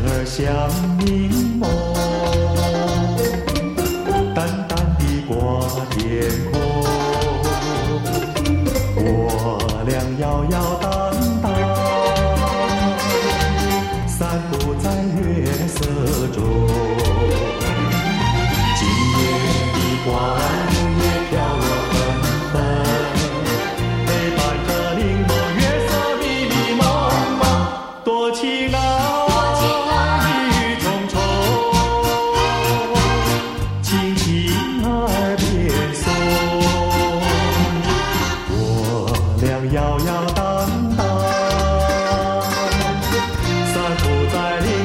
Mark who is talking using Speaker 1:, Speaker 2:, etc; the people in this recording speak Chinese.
Speaker 1: 月儿像柠檬，淡淡的挂天空。我俩摇摇荡荡，散步在月色中。今夜的花。散